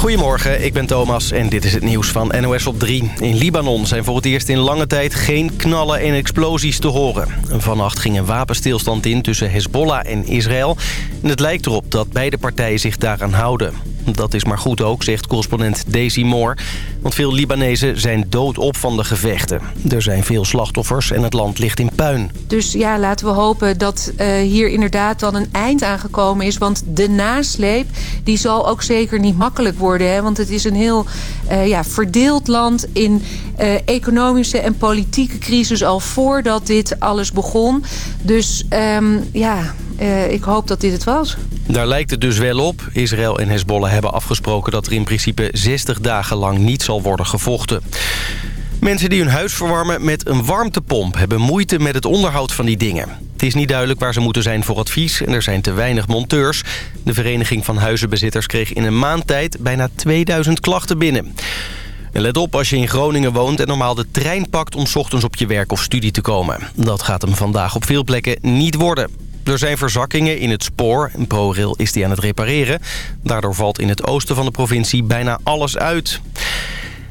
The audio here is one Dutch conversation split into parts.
Goedemorgen, ik ben Thomas en dit is het nieuws van NOS op 3. In Libanon zijn voor het eerst in lange tijd geen knallen en explosies te horen. Vannacht ging een wapenstilstand in tussen Hezbollah en Israël. En het lijkt erop dat beide partijen zich daaraan houden. Dat is maar goed ook, zegt correspondent Daisy Moore. Want veel Libanezen zijn doodop van de gevechten. Er zijn veel slachtoffers en het land ligt in puin. Dus ja, laten we hopen dat uh, hier inderdaad dan een eind aangekomen is. Want de nasleep die zal ook zeker niet makkelijk worden. Hè? Want het is een heel uh, ja, verdeeld land in uh, economische en politieke crisis... al voordat dit alles begon. Dus um, ja, ik hoop dat dit het was. Daar lijkt het dus wel op. Israël en Hezbollah hebben afgesproken dat er in principe 60 dagen lang niet zal worden gevochten. Mensen die hun huis verwarmen met een warmtepomp... hebben moeite met het onderhoud van die dingen. Het is niet duidelijk waar ze moeten zijn voor advies... en er zijn te weinig monteurs. De Vereniging van Huizenbezitters kreeg in een maand tijd... bijna 2000 klachten binnen. En let op als je in Groningen woont en normaal de trein pakt... om ochtends op je werk of studie te komen. Dat gaat hem vandaag op veel plekken niet worden. Er zijn verzakkingen in het spoor. ProRail is die aan het repareren. Daardoor valt in het oosten van de provincie bijna alles uit.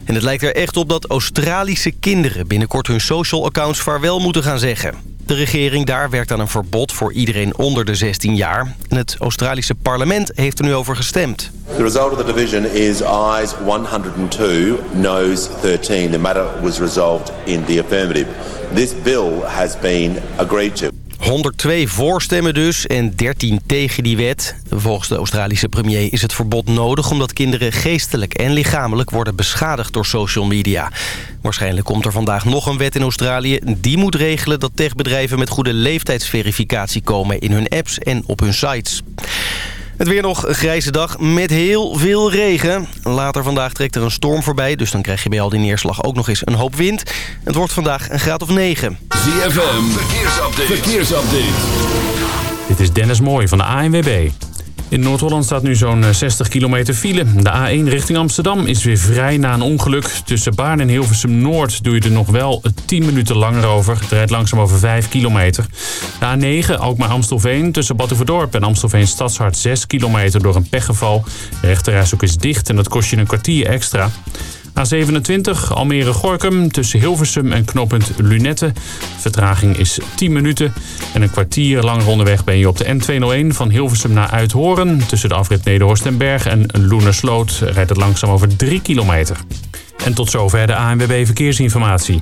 En het lijkt er echt op dat Australische kinderen binnenkort hun social accounts vaarwel moeten gaan zeggen. De regering daar werkt aan een verbod voor iedereen onder de 16 jaar. En het Australische parlement heeft er nu over gestemd. The result is ayes 102, noes 13. The matter was resolved in the affirmative. This bill has been agreed to. 102 voorstemmen dus en 13 tegen die wet. Volgens de Australische premier is het verbod nodig... omdat kinderen geestelijk en lichamelijk worden beschadigd door social media. Waarschijnlijk komt er vandaag nog een wet in Australië. Die moet regelen dat techbedrijven met goede leeftijdsverificatie komen... in hun apps en op hun sites. Het weer nog een grijze dag met heel veel regen. Later vandaag trekt er een storm voorbij, dus dan krijg je bij al die neerslag ook nog eens een hoop wind. Het wordt vandaag een graad of 9. ZFM, verkeersupdate. verkeersupdate. Dit is Dennis Mooij van de ANWB. In Noord-Holland staat nu zo'n 60 eh, kilometer file. De A1 richting Amsterdam is weer vrij na een ongeluk. Tussen Baarn en Hilversum Noord doe je er nog wel 10 minuten langer over. Het rijdt langzaam over 5 kilometer. De A9 Alkmaar-Amstelveen tussen Batuverdorp en Amstelveen Stadshart 6 kilometer door een pechgeval. De rechterreis is dicht en dat kost je een kwartier extra. A27 Almere-Gorkum tussen Hilversum en knooppunt Lunette. Vertraging is 10 minuten. En een kwartier langer onderweg ben je op de N201 van Hilversum naar Uithoren. Tussen de afrit Nederhorst en Berg en Loenersloot rijdt het langzaam over 3 kilometer. En tot zover de ANWB Verkeersinformatie.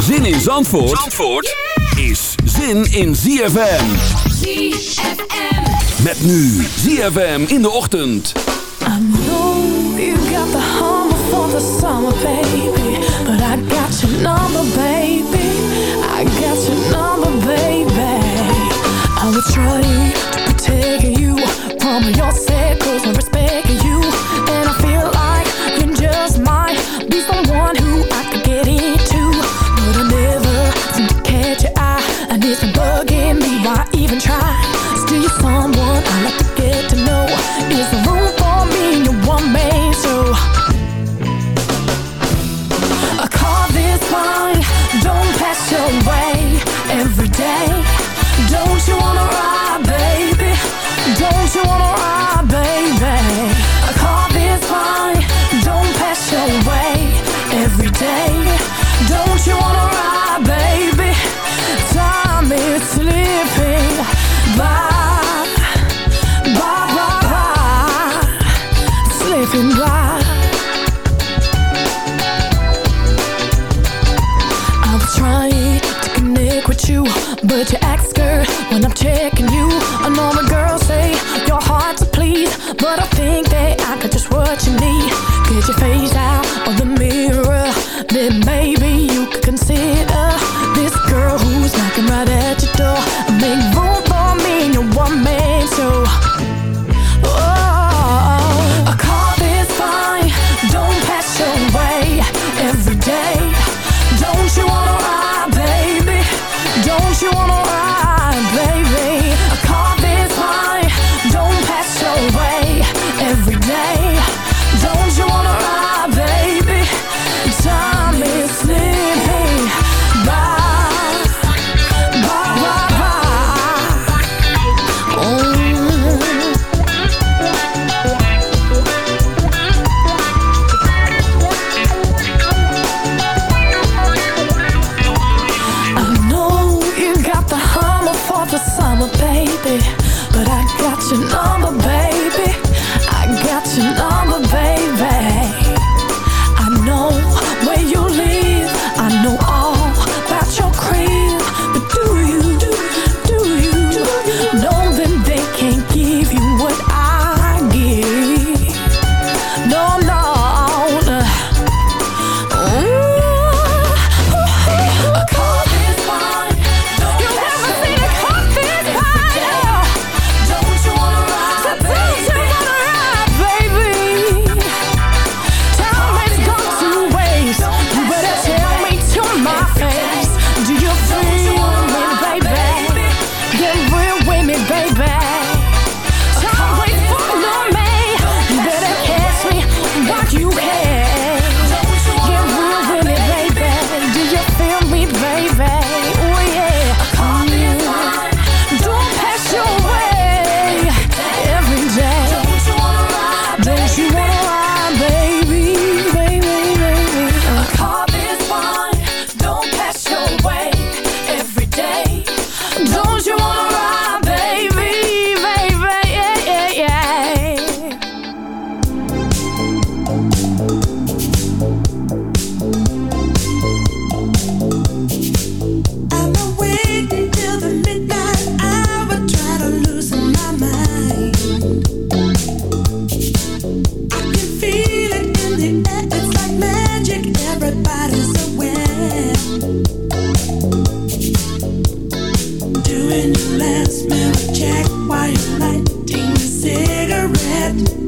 Zin in Zandvoort, Zandvoort is zin in ZFM. ZFM. Met nu ZFM in de ochtend. I know you got the humble for the summer, baby. But I got your number, baby. I got your number, baby. I will try should know cigarette.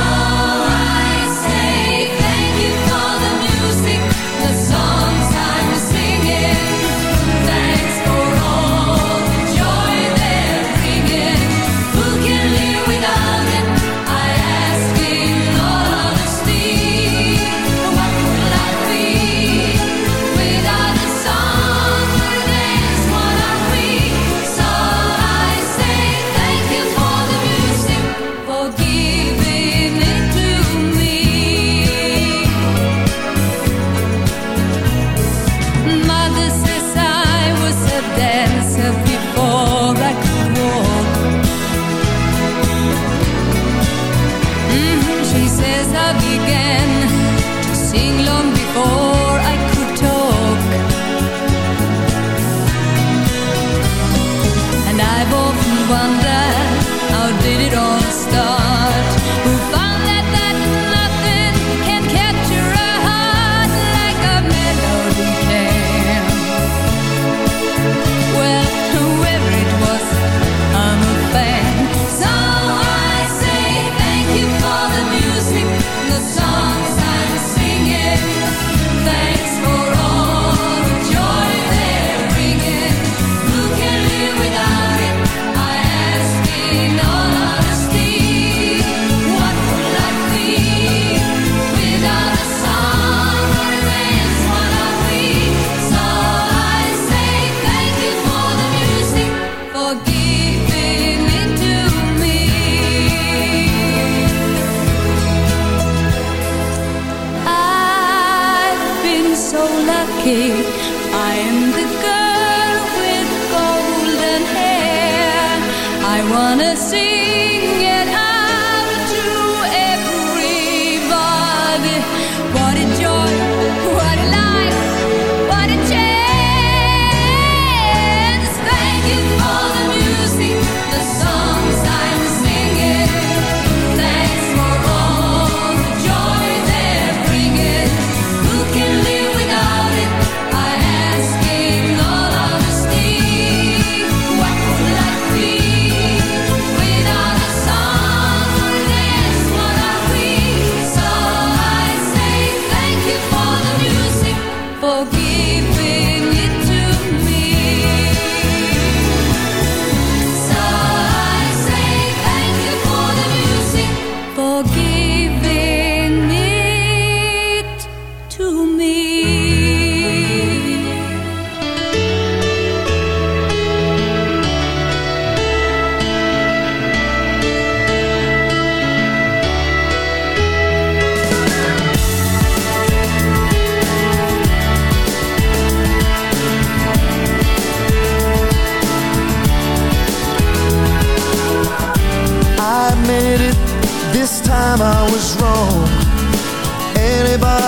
I wanna see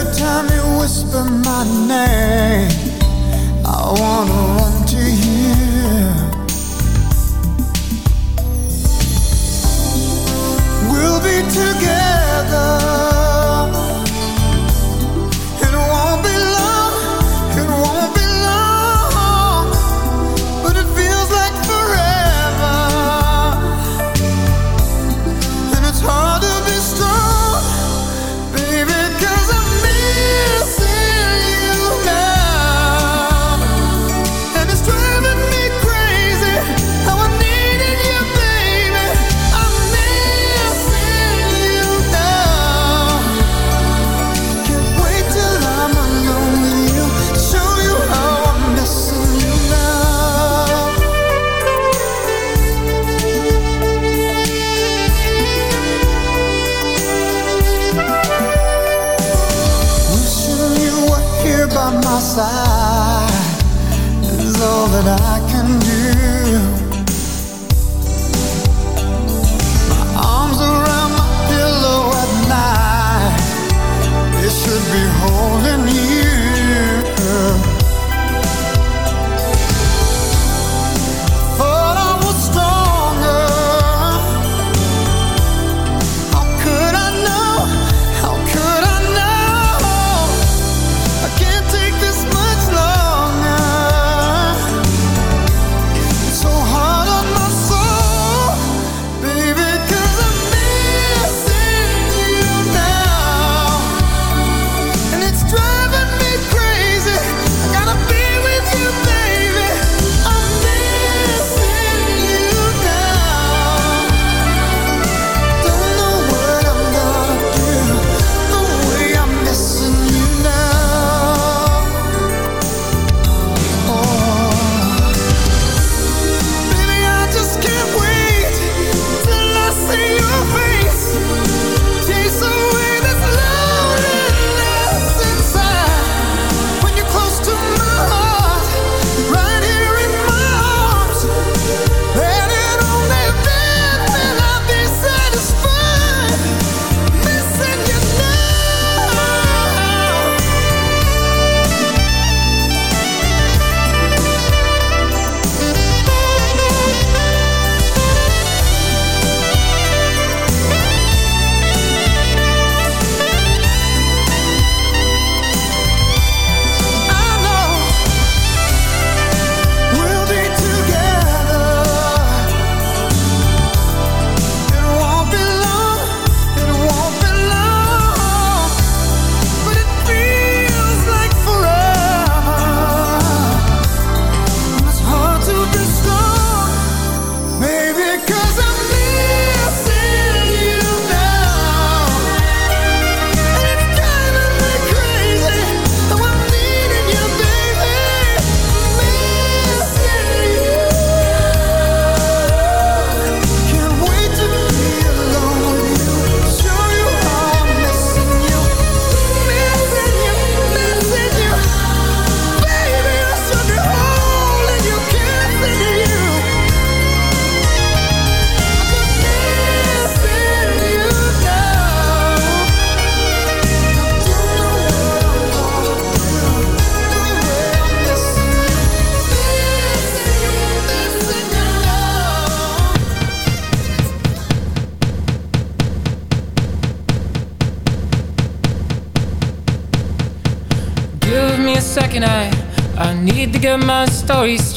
Every time you whisper my name, I wanna run to you.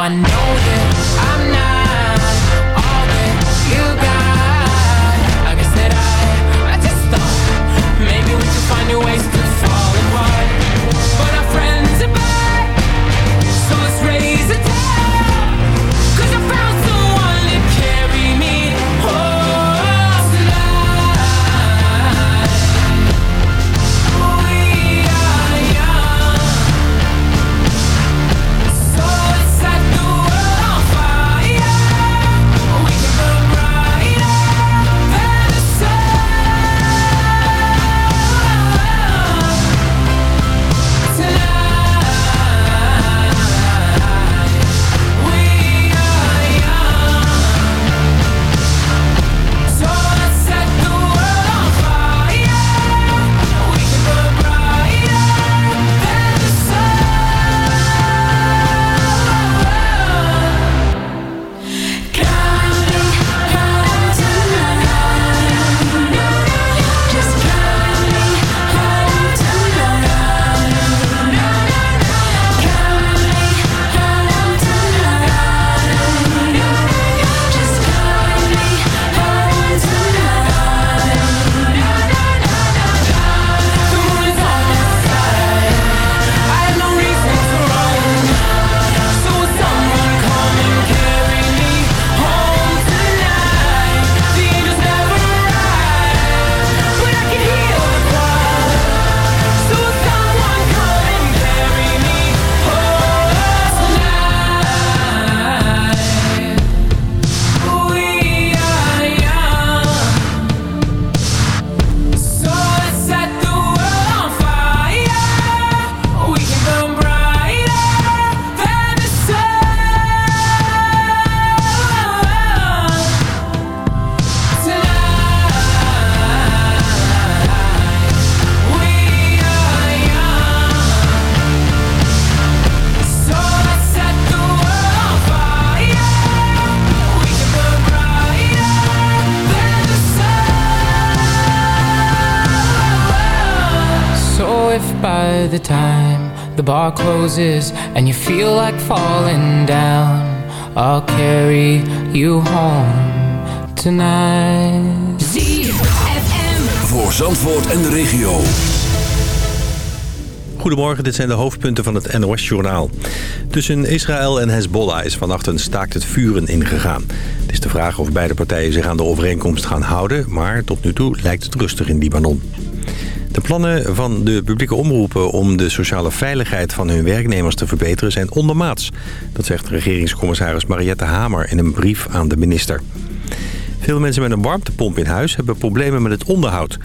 I know the bar closes and you feel like falling down. I'll carry you home tonight. ZFM. Voor Zandvoort en de regio. Goedemorgen, dit zijn de hoofdpunten van het NOS-journaal. Tussen Israël en Hezbollah is vannacht een staakt het vuren ingegaan. Het is de vraag of beide partijen zich aan de overeenkomst gaan houden... maar tot nu toe lijkt het rustig in Libanon. De plannen van de publieke omroepen om de sociale veiligheid van hun werknemers te verbeteren zijn ondermaats. Dat zegt regeringscommissaris Mariette Hamer in een brief aan de minister. Veel mensen met een warmtepomp in huis hebben problemen met het onderhoud.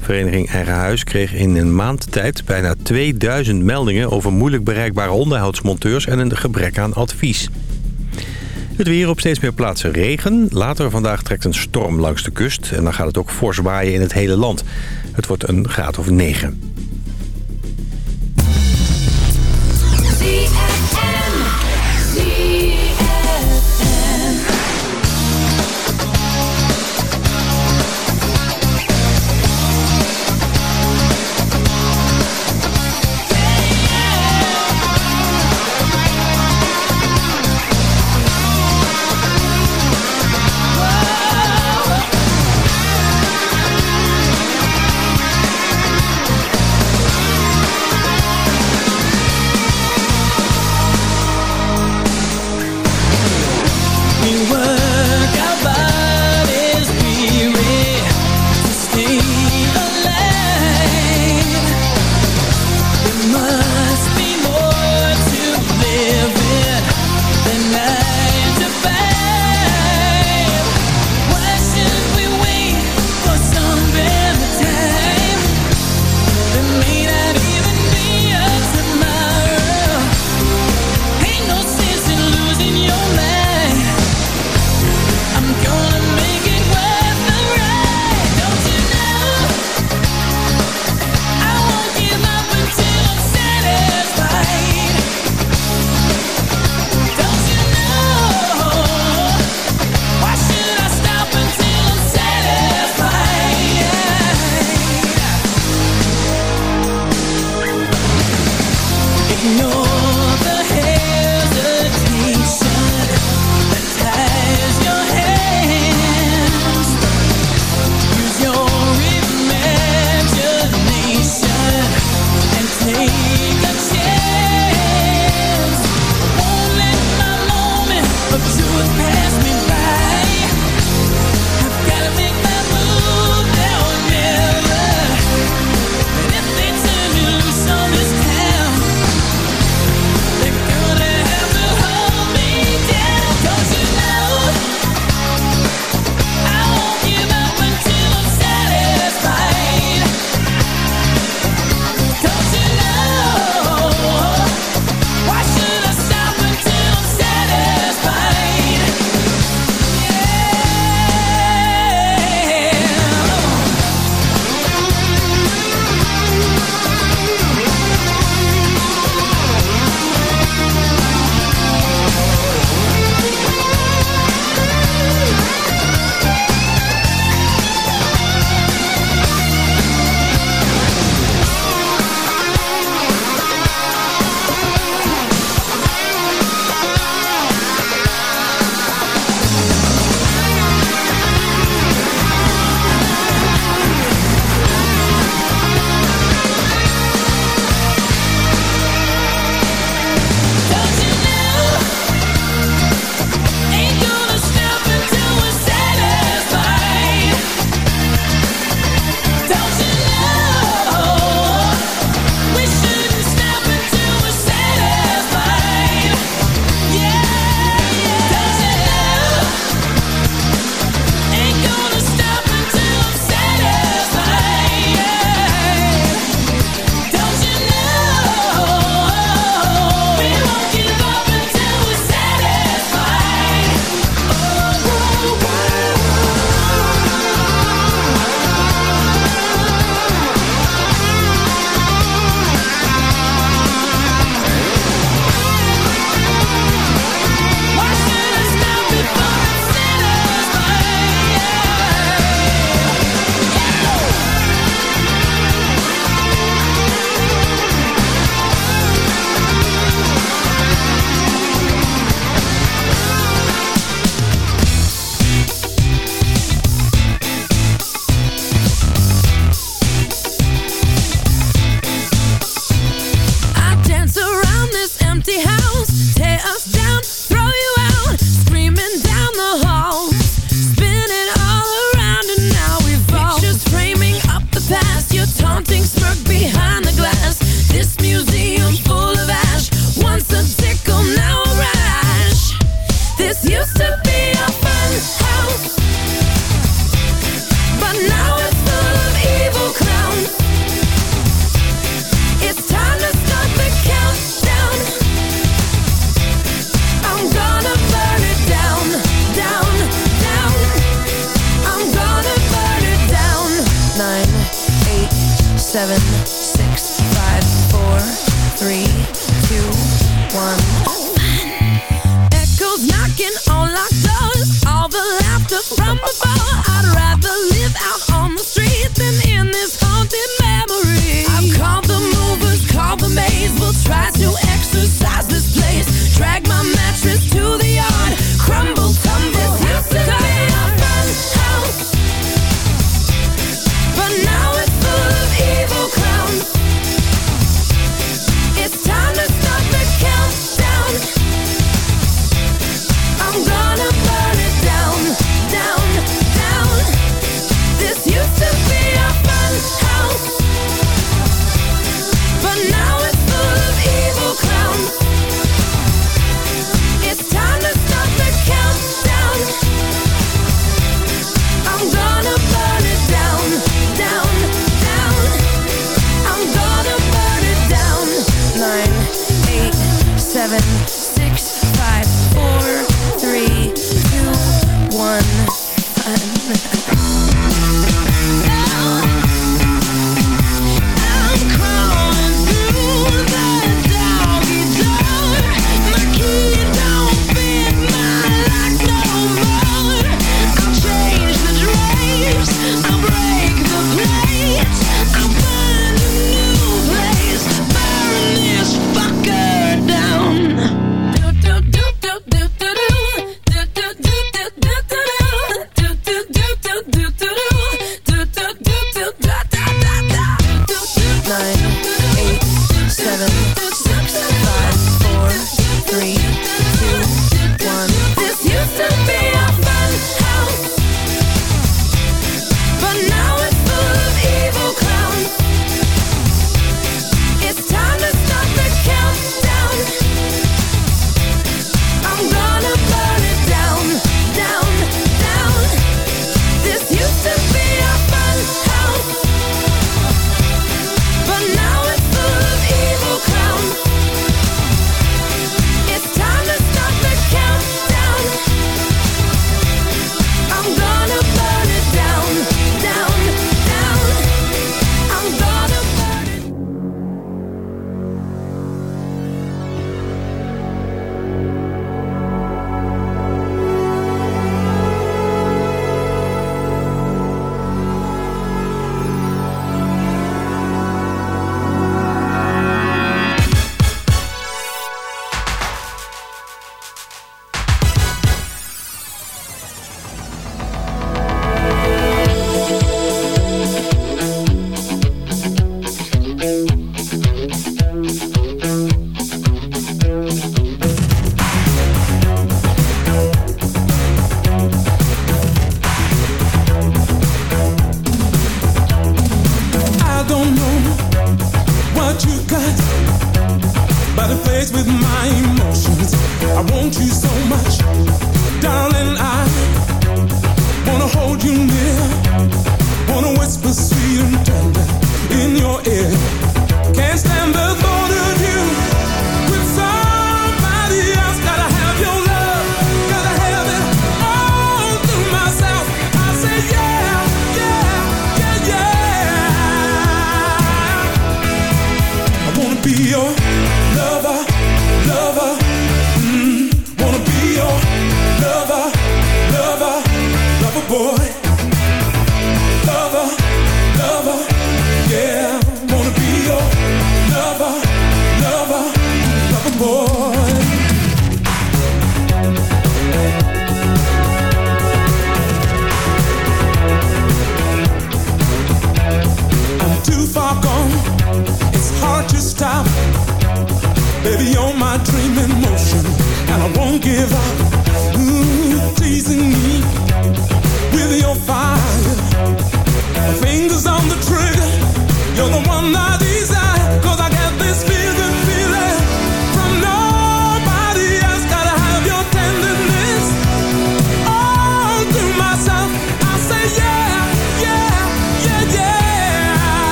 Vereniging Eigen Huis kreeg in een maand tijd bijna 2000 meldingen... over moeilijk bereikbare onderhoudsmonteurs en een gebrek aan advies. Het weer op steeds meer plaatsen regen. Later vandaag trekt een storm langs de kust... en dan gaat het ook fors waaien in het hele land. Het wordt een graad of 9.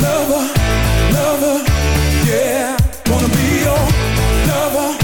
Lover. Lover, yeah. Wanna be your lover.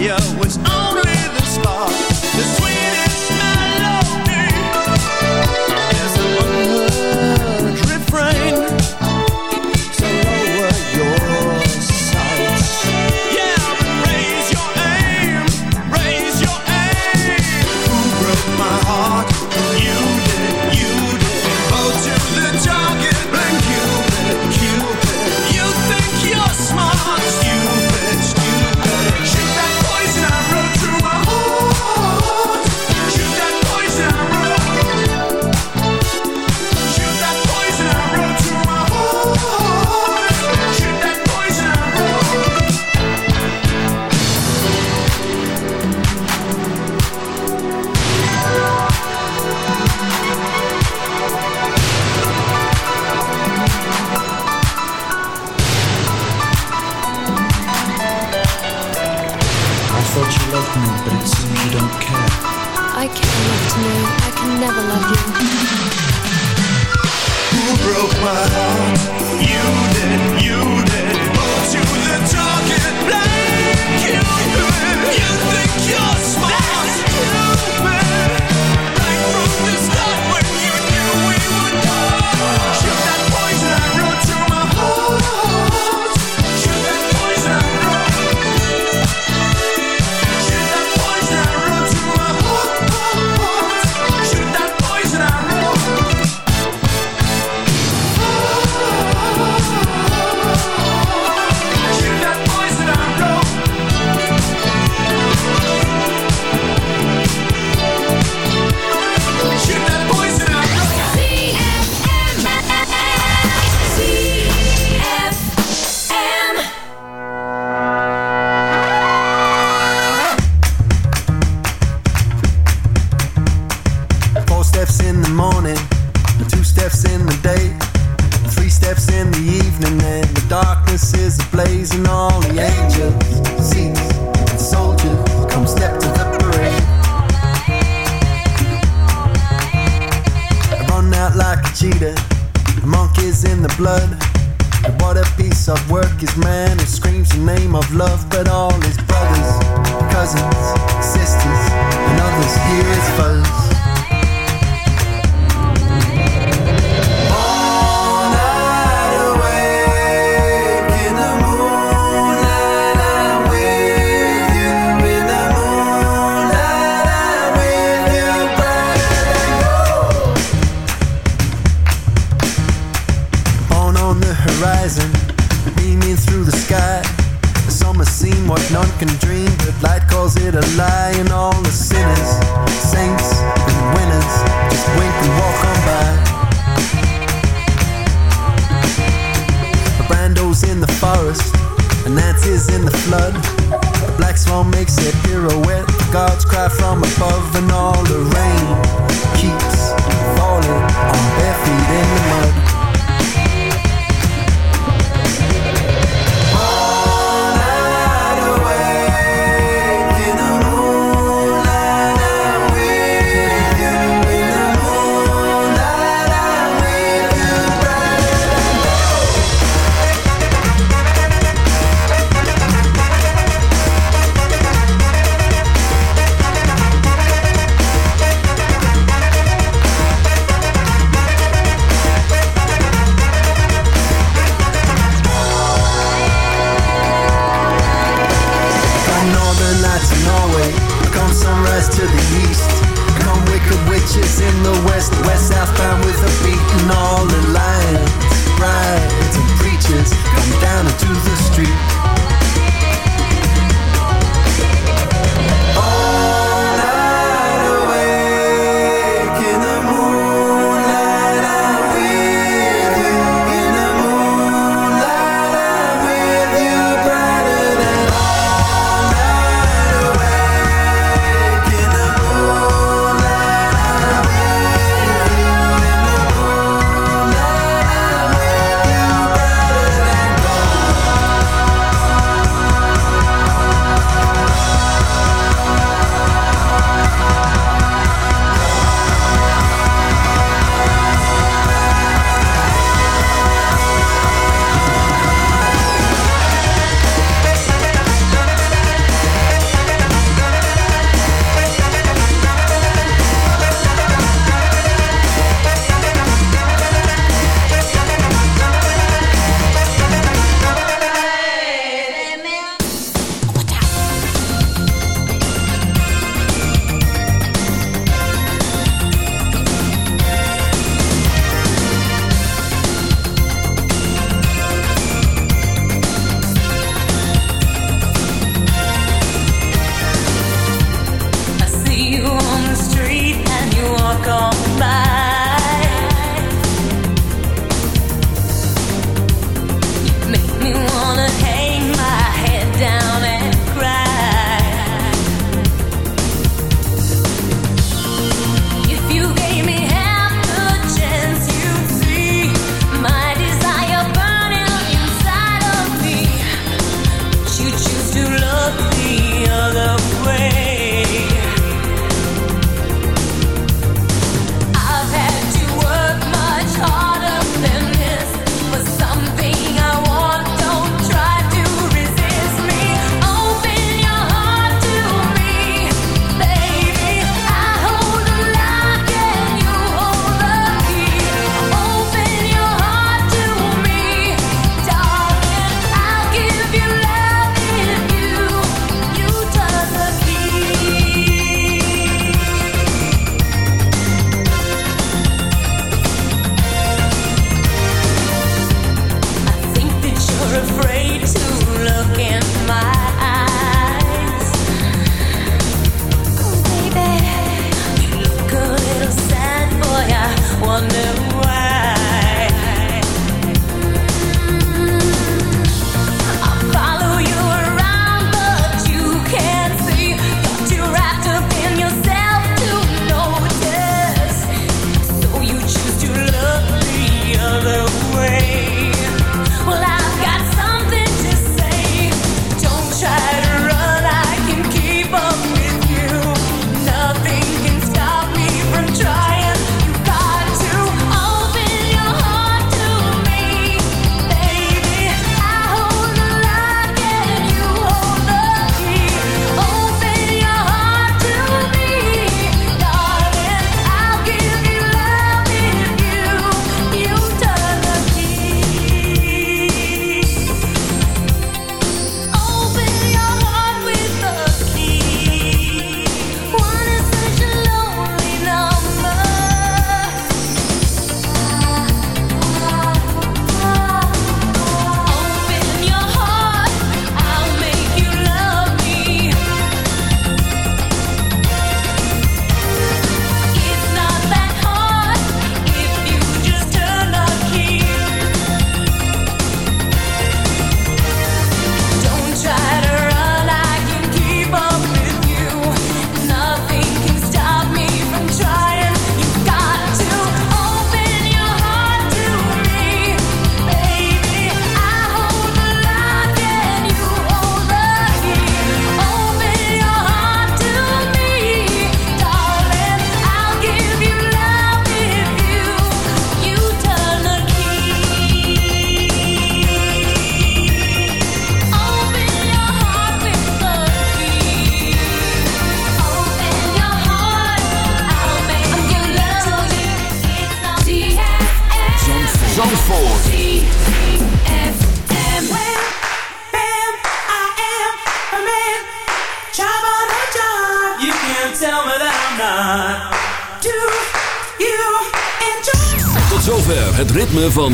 Fire